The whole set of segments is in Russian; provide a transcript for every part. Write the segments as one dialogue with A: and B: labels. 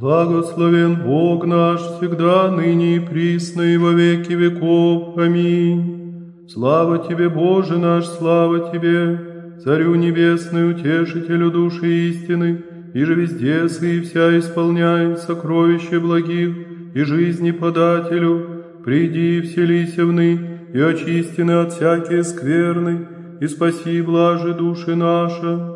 A: Благословен Бог наш всегда, ныне и присно, и во веки веков. Аминь. Слава Тебе, Боже наш, слава Тебе, Царю Небесный, Утешителю души истины, и же везде сы вся исполняет сокровище благих, и жизни подателю, приди и вселися вны, и очистины от всякие скверны, и спаси блажи души наша.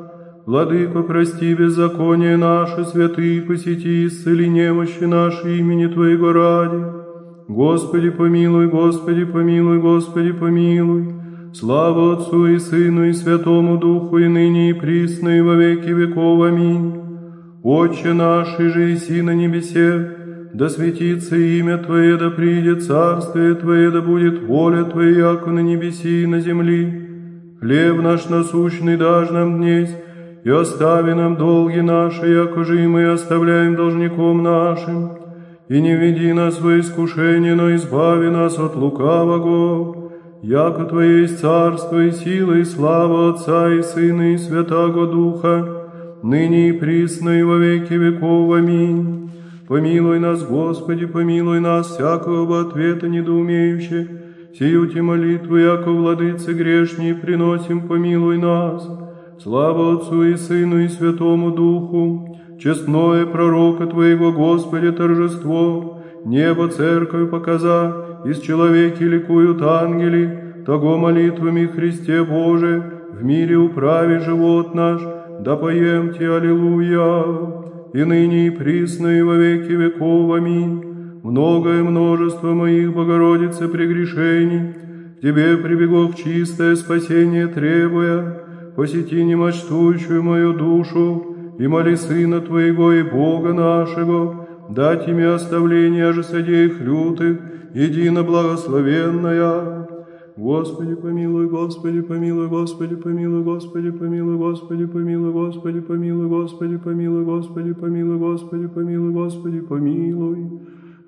A: Владыко, прости беззаконие наше, святые, посети, исцели немощи наши имени Твоего ради. Господи, помилуй, Господи, помилуй, Господи, помилуй. Слава Отцу и Сыну и Святому Духу, и ныне и присно, и во веки веков. Аминь. Отче наш, и же иси на небесе, да светится имя Твое, да придет царствие Твое, да будет воля Твоя, яко на небеси и на земли. Хлеб наш насущный дашь нам днесь, и остави нам долги наши, яко же и мы оставляем должником нашим. И не веди нас в искушение, но избави нас от лукавого. Яко Твое есть царство и сила и слава Отца и Сына и Святаго Духа, ныне и присно и во веки веков. Аминь. Помилуй нас, Господи, помилуй нас, всякого ответа недоумеющих. Сию те молитву, яко владыцы грешней, приносим, помилуй нас. Слава Отцу и Сыну и Святому Духу, честное пророка Твоего, Господи, торжество, небо церковь показа, из человеки ликуют ангели, того молитвами Христе Боже, в мире управи живот наш, да поемте Аллилуйя, и ныне и присно и во веки веков. Аминь. Многое множество моих, Богородицы, прегрешений, к Тебе прибегов чистое спасение требуя, посети немощтующую мою душу, и моли Сына Твоего и Бога нашего, дать ими оставление же содеях лютых, едино благословенная. Господи, помилуй, Господи, помилуй, Господи, помилуй, Господи, помилуй, Господи, помилуй, Господи, помилуй, Господи, помилуй, Господи, помилуй, Господи, помилуй, Господи, помилуй.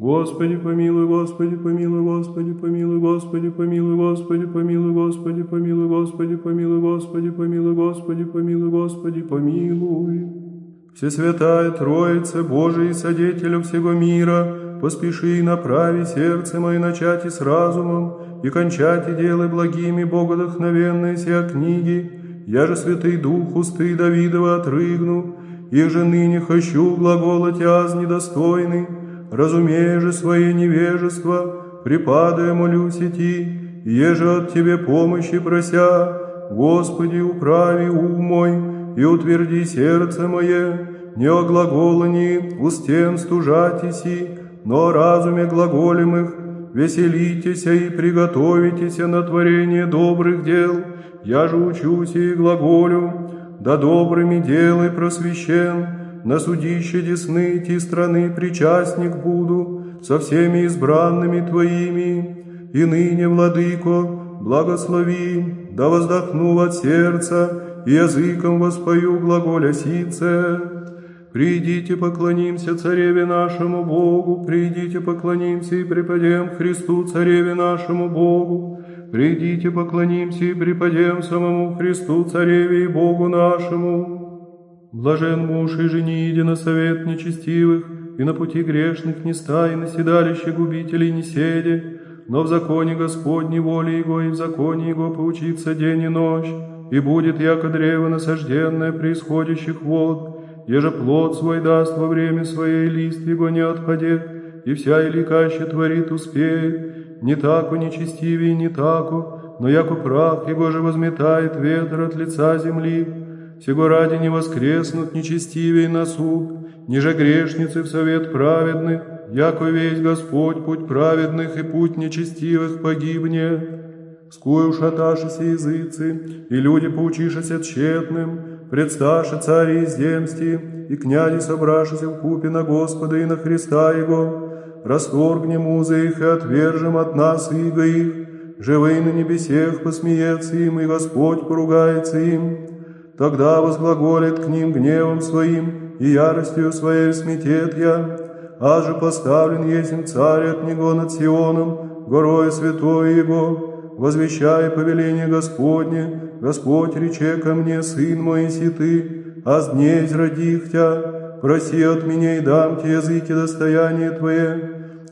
A: Господи, помилуй, Господи, помилуй, Господи, помилуй, Господи, помилуй, Господи, помилуй, Господи, помилуй, Господи, помилуй, Господи, помилуй, Господи, помилуй, Господи, помилуй. Всесвятая Троица, Божий Содетелю всего мира, поспеши и направи сердце мое начать и с разумом, и кончать и делай благими богодохновенные сия книги, я же Святый Дух усты Давидова отрыгну, и же ныне хочу глаголать аз недостойный, разумея же свое невежество, припадая молюсь идти, еже от Тебе помощи прося, Господи, управи ум мой и утверди сердце мое, не о глаголании устем стужатиси, но о разуме глаголемых, веселитесь и приготовитесь на творение добрых дел, я же учусь и глаголю, да добрыми делай просвещен, на судище десны ти страны причастник буду со всеми избранными Твоими, и ныне, Владыко, благослови, да воздохну от сердца, и языком воспою глаголя сице. Придите, поклонимся Цареве нашему Богу, придите, поклонимся и преподем Христу, Цареве нашему Богу, придите, поклонимся и преподем самому Христу, Цареве и Богу нашему. Блажен муж и жени, иди на совет нечестивых, и на пути грешных не стай, на седалище губителей не седи, но в законе Господней воли Его и в законе Его поучиться день и ночь, и будет яко древо насажденное при исходящих вод, еже плод свой даст во время своей лист его не отпадет, и вся иликаще творит успеет, не тако нечестивее, не тако, но яко прах его же возметает ветер от лица земли, сего ради не воскреснут нечестивей на суд, ниже грешницы в совет праведных, яко весь Господь путь праведных и путь нечестивых погибнет. Скую шаташися языцы, и люди поучишися тщетным, предсташи цари из земсти, и княди собрашися в купе на Господа и на Христа Его, расторгнем узы их и отвержем от нас иго их, живые на небесех посмеется им, и Господь поругается им. Тогда возглаголит к ним гневом своим, и яростью своей сметет я, а же поставлен есмь царь от него над Сионом, горой святой его, возвещая повеление Господне, Господь рече ко мне, сын мой, си ты, а днесь родих тя, проси от меня и дам тебе языки достояние Твое,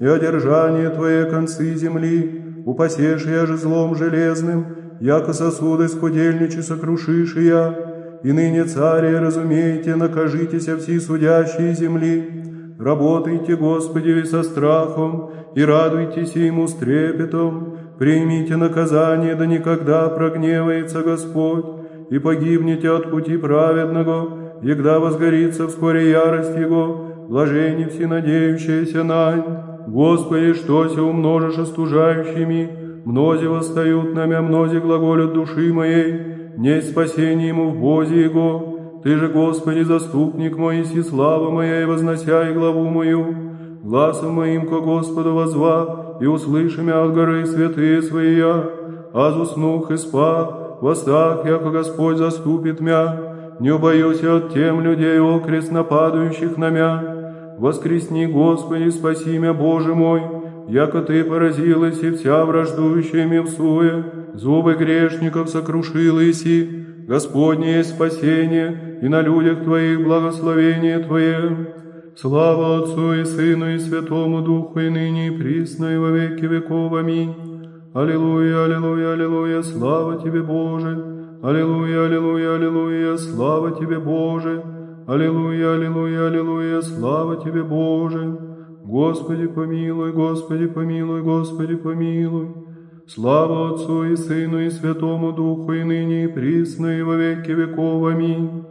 A: и одержание Твое концы земли, упасешь я же злом железным, яко сосуды скудельничи сокрушишь я, и ныне, царе, разумеете, накажитеся все судящие земли, работайте, Господи, со страхом, и радуйтесь ему с трепетом, примите наказание, да никогда прогневается Господь, и погибнете от пути праведного, егда возгорится вскоре ярость Его, блажение все надеющиеся на Господи, что се умножишь остужающими, мнози восстают на мя, мнози глаголят души моей, не спасение ему в Бозе Его. Ты же, Господи, заступник мой, и слава моя, и вознося и главу мою, гласом моим ко Господу возва, и услыши мя от горы святые свои я, аз уснух и спа, восстах, яко Господь заступит мя, не убоюсь от тем людей окрест нападающих на мя, Воскресни, Господи, спаси меня, Боже мой, яко Ты поразилась и вся враждующая мевсуя, зубы грешников сокрушила иси, Господне спасение, и на людях Твоих благословение Твое. Слава Отцу и Сыну и Святому Духу, и ныне и присно, и во веки веков. Аминь. Аллилуйя, аллилуйя, аллилуйя, слава Тебе, Боже! Аллилуйя, аллилуйя, аллилуйя, слава Тебе, Боже! Аллилуйя, аллилуйя, аллилуйя, слава Тебе, Боже! Господи, помилуй, Господи, помилуй, Господи, помилуй! Слава Отцу и Сыну и Святому Духу, и ныне, и присно, и во веки веков. Аминь.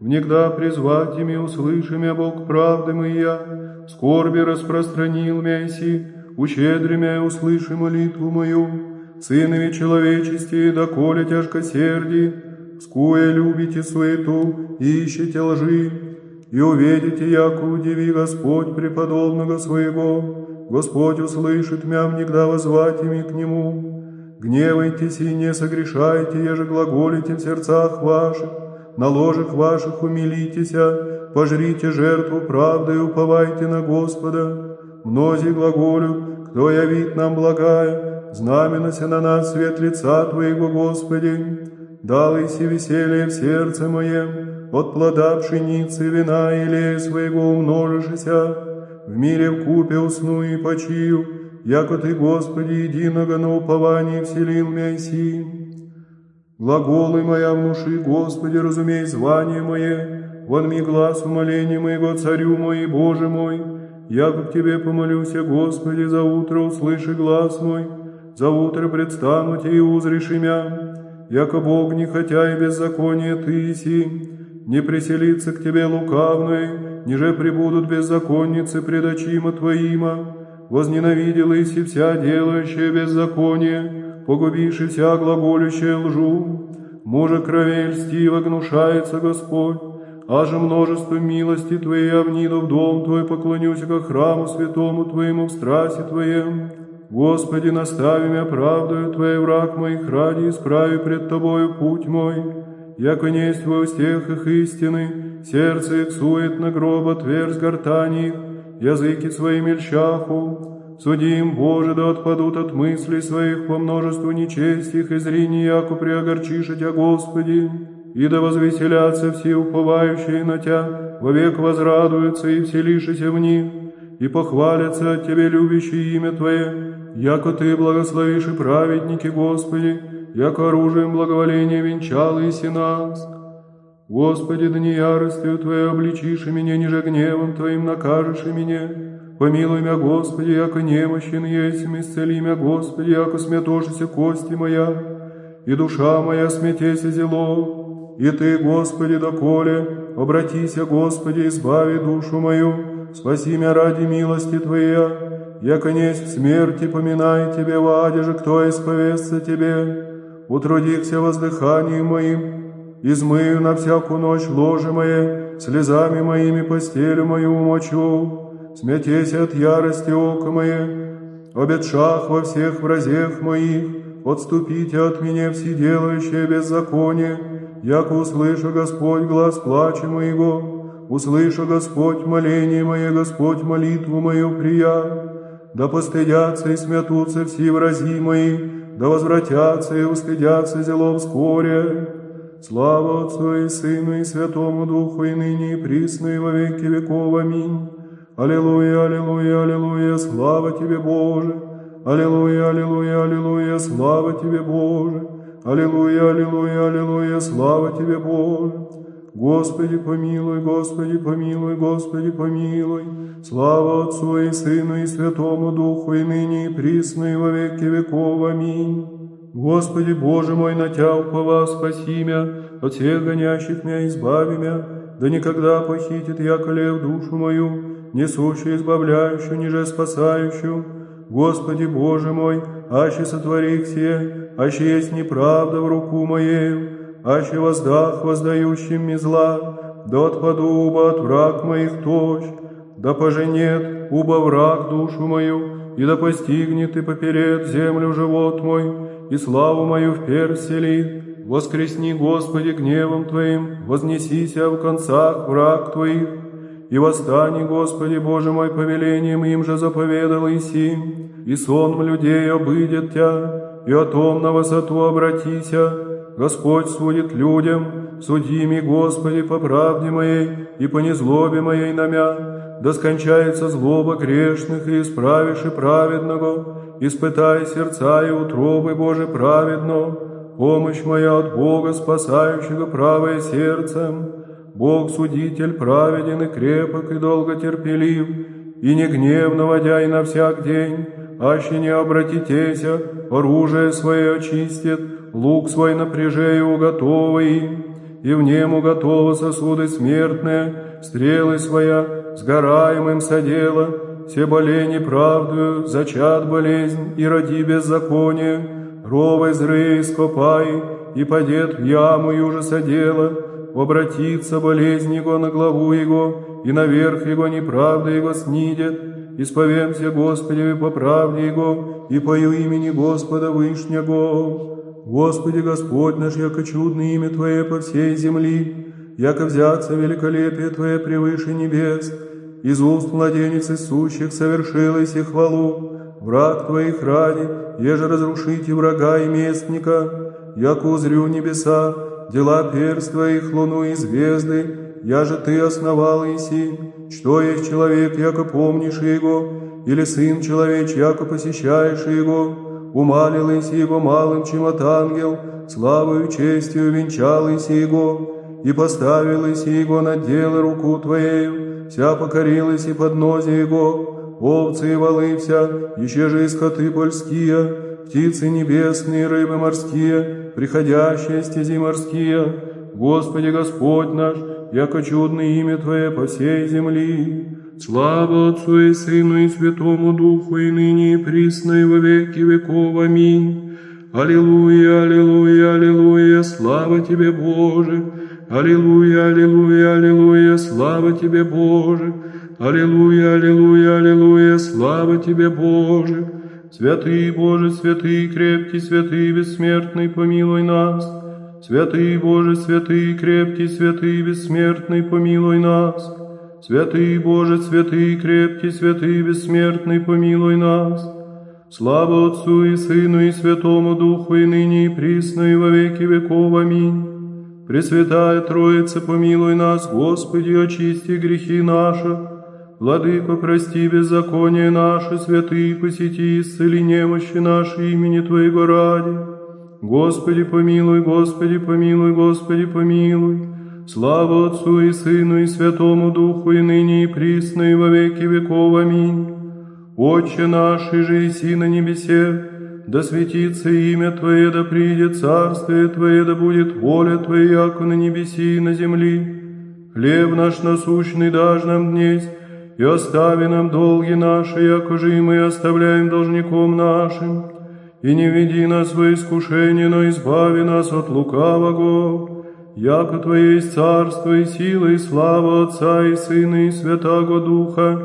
A: Внегда призвать ими услышим я, Бог правды моя, скорби распространил мяси, ущедри мя услыши молитву мою, сынове человечести, доколе тяжкосердий, скуя любите суету и ищете лжи, и увидите, яко удиви Господь преподобного своего, Господь услышит мя внегда возвать ими к Нему. Гневайтесь и не согрешайте, еже глаголите в сердцах ваших, на ложах ваших умилитеся, пожрите жертву правды и уповайте на Господа. Мнози глаголю, кто явит нам благая, знаменося на нас свет лица Твоего, Господи далось и веселье в сердце моем, от плода пшеницы, вина и лея своего умножишься, в мире в купе усну и почию, яко Ты, Господи, единого на уповании вселил мяси. Глаголы моя внуши, Господи, разумей звание мое, вон ми глаз умоления моего, Царю мой Боже мой, яко к Тебе помолюся, Господи, за утро услыши глаз мой, за утро предстану Тебе и узреши мя, яко Бог не хотя и беззаконие ты си, не приселится к тебе лукавной, ниже прибудут беззаконницы пред очима твоима, возненавидела и вся делающая беззаконие, погубишь вся глаголющая лжу. Мужа кровей льстиво гнушается Господь, аже множество милости Твоей овниду в дом Твой поклонюсь ко храму святому Твоему в страсти Твоем. Господи, настави меня правдою Твоей враг моих ради, исправи пред Тобою путь мой, яко несть во устех их истины, сердце их сует на гроб, отверз гортани языки своими льщаху. Суди им, Боже, да отпадут от мыслей своих по множеству нечестих и зрини, яко приогорчишь Тя, Господи, и да возвеселятся все уповающие на Тя, вовек возрадуются и вселишися в них, и похвалятся от Тебе любящие имя Твое, яко Ты благословишь и праведники, Господи, яко оружием благоволения венчал и нас. Господи, да не яростью Твоей обличишь меня, ниже гневом Твоим накажешь меня. Помилуй меня, Господи, яко немощен есть, исцели меня, Господи, яко смятошися кости моя, и душа моя смятеся зело. И Ты, Господи, доколе, обратися, Господи, избави душу мою, спаси меня ради милости Твоя, я конец в смерти поминай Тебе, в же кто исповестся Тебе, утрудихся воздыханием моим, измыю на всякую ночь ложе мое, слезами моими постелю мою умочу, смятесь от ярости око мое, обетшах во всех вразех моих, отступите от меня все делающие беззаконие, яко услышу Господь глаз плача моего, услышу Господь моление мое, Господь молитву мою прия, да постыдятся и смятутся все врази мои, да возвратятся и устыдятся зело вскоре. Слава Отцу и Сыну и Святому Духу, и ныне и присно, и во веки веков. Аминь. Аллилуйя, аллилуйя, аллилуйя, слава Тебе, Боже! Аллилуйя, аллилуйя, аллилуйя, слава Тебе, Боже! Аллилуйя, аллилуйя, аллилуйя, слава Тебе, Боже! Господи, помилуй, Господи, помилуй, Господи, помилуй. Слава Отцу и Сыну и Святому Духу, и ныне и присно, и во веки веков. Аминь. Господи, Боже мой, на Тя упова, спаси мя, от всех гонящих мя избави мя, да никогда похитит я колев душу мою, несущую, избавляющую, ниже спасающую. Господи, Боже мой, аще сотвори все, аще есть неправда в руку моею, аще воздах воздающим ми зла, да отпаду уба от враг моих тощ, да поженет уба враг душу мою, и да постигнет и поперед землю живот мой, и славу мою в перселит. Воскресни, Господи, гневом Твоим, вознесися в концах враг Твоих, и восстани, Господи, Боже мой, повелением им же заповедал Иси, и сон людей обыдет Тя, и о том на высоту обратися, Господь судит людям, суди ми, Господи, по правде моей и по незлобе моей намя, да скончается злоба грешных и исправишь и праведного, испытай сердца и утробы Боже праведно, помощь моя от Бога, спасающего правое сердцем. Бог судитель праведен и крепок и долготерпелив, и не гнев наводя и на всяк день, аще не обратитеся, оружие свое очистит, лук свой напряжею уготовый, и в нему готовы сосуды смертные, стрелы своя, сгораемым содела, все болени правдою, зачат болезнь и роди беззаконие, ровой зры ископай, и падет в яму и ужаса дела, обратится болезнь его на главу его, и наверх его неправда его снидет, исповемся Господи по правде Его, и пою имени Господа Вышнего. Господи Господь наш, яко чудное имя Твое по всей земли, яко взяться великолепие Твое превыше небес, из уст младенец сущих совершилось и хвалу, враг Твоих ради, еже разрушите врага и местника, яко узрю небеса, дела перст Твоих, луну и звезды, я же Ты основал Иси, что есть человек, яко помнишь его, или сын человеч, яко посещаешь его, умалил Иси его малым, чем от ангел, славою честью венчал Иси его, и поставил Иси его на дело руку Твоею, вся покорилась и поднозе его, овцы и волы вся, еще же и скоты польские, птицы небесные, рыбы морские, приходящие стези морские, Господи Господь наш, яко чудное имя Твое по всей земли. Слава Отцу и Сыну и Святому Духу, и ныне и присно, и во веки веков. Аминь. Аллилуйя, аллилуйя, аллилуйя, слава Тебе, Боже! Аллилуйя, аллилуйя, аллилуйя, слава Тебе, Боже! Аллилуйя, аллилуйя, аллилуйя, слава Тебе, Боже! Святый Боже, святый, крепкий, святый, бессмертный, помилуй нас! Святый Боже, святый, крепкий, святый, бессмертный, помилуй нас! Святый Боже, святый, крепкий, святый, бессмертный, помилуй нас! Слава Отцу и Сыну и Святому Духу, и ныне и присно, и во веки веков. Аминь. Пресвятая Троица, помилуй нас, Господи, очисти грехи наши. Владыко, прости беззаконие наши, святые, посети, исцели немощи наши имени Твоего ради. Господи, помилуй, Господи, помилуй, Господи, помилуй. Слава Отцу и Сыну и Святому Духу, и ныне и присно, и во веки веков. Аминь. Отче наш, и же иси на небесе, да светится имя Твое, да придет царствие Твое, да будет воля Твоя, яко на небеси и на земли. Хлеб наш насущный дашь нам днесь, и остави нам долги наши, яко же и мы оставляем должником нашим. И не веди нас в искушение, но избави нас от лукавого. Яко Твое есть царство и сила и слава Отца и Сына и Святаго Духа,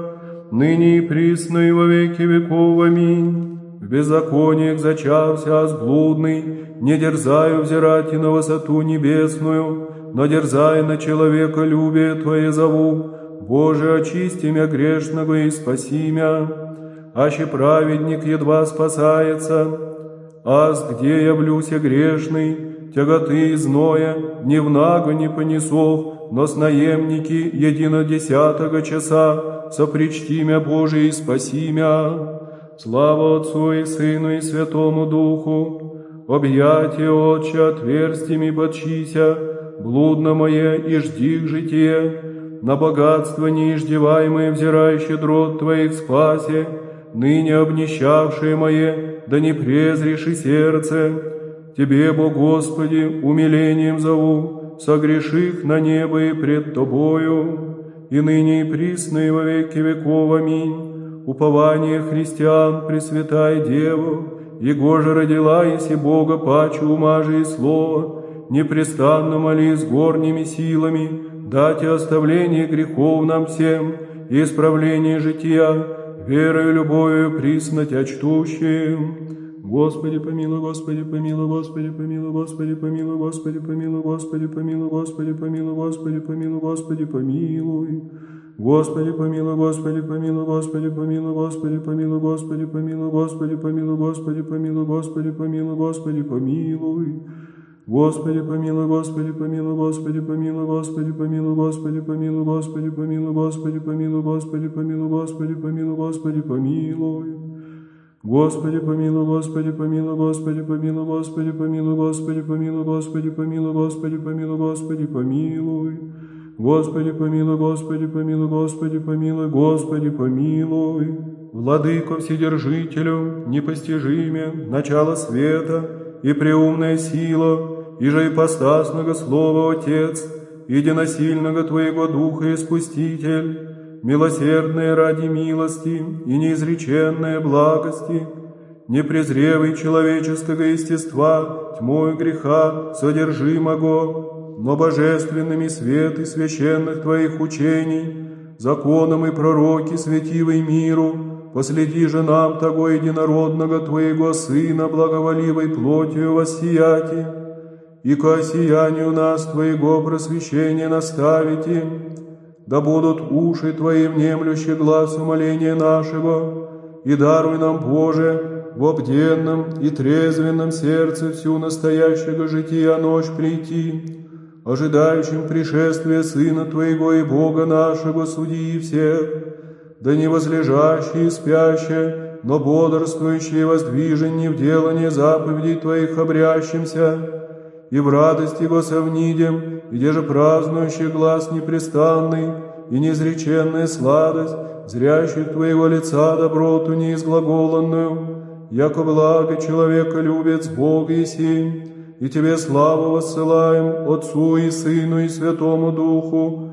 A: ныне и присно и во веки веков. Аминь. В беззакониях зачався сблудный, не дерзаю взирать и на высоту небесную, но дерзай на человека любие Твое зову, Боже, очисти мя грешного и спаси мя, аще праведник едва спасается, аз где явлюся грешный, тяготы и зноя, наго не понесов, но с наемники едино десятого часа. Сопричти мя Боже и спаси мя. Слава Отцу и Сыну и Святому Духу, объятие Отче отверстиями подчися, блудно мое и жди к житие, на богатство неиждеваемое взирающее дрот Твоих спасе, ныне обнищавшее мое, да не презришь и сердце. Тебе, Бо Господи, умилением зову, согреших на небо и пред Тобою, и ныне и присно и во веки веков. Аминь. Упование христиан, Пресвятая Деву, Его же родила, если Бога пачу ума и слова, непрестанно моли с горними силами, дайте оставление грехов нам всем и исправление жития, верою, любовью присно Тя чтущим. Господи, помилуй, Господи, помилуй, Господи, помилуй, Господи, помилуй, Господи, помилуй, Господи, помилуй, Господи, помилуй, Господи, помилуй, Господи, помилуй. Господи, помилуй, Господи, помилуй, Господи, помилуй, Господи, помилуй, Господи, помилуй, Господи, помилуй, Господи, помилуй, Господи, помилуй, Господи, помилуй. Господи, помилуй, Господи, помилуй, Господи, помилуй, Господи, помилуй, Господи, помилуй, Господи, помилуй, Господи, помилуй, Господи, помилуй, Господи, помилуй, Господи, помилуй. Господи, помилуй, Господи, помилуй, Господи, помилуй, Господи, помилуй, Господи, помилуй, Господи, помилуй, Господи, помилуй, Господи, помилуй. Господи, помилуй, Господи, помилуй, Господи, помилуй, Господи, помилуй. Владыко Вседержителю, непостижиме, начало света и преумная сила, и же ипостасного Слова Отец, единосильного Твоего Духа Искуститель, милосердное ради милости и неизреченное благости, непрезревый человеческого естества, тьмой греха содержимого, но божественными свет и священных Твоих учений, законом и пророки светивый миру, последи же нам того единородного Твоего Сына, благоволивой плотью воссияти, и к осиянию нас Твоего просвещения наставите, да будут уши Твои внемлющие глаз умоления нашего, и даруй нам, Боже, в обденном и трезвенном сердце всю настоящего жития ночь прийти, ожидающим пришествия Сына Твоего и Бога нашего, суди всех, да не возлежащие и спящие, но бодрствующие и воздвиженные в делании заповедей Твоих обрящимся, и в радости его совнидем, где же празднующий глаз непрестанный и неизреченная сладость, зрящих Твоего лица доброту неизглаголанную, яко благо человека любец Бог еси, и Тебе славу воссылаем Отцу и Сыну и Святому Духу,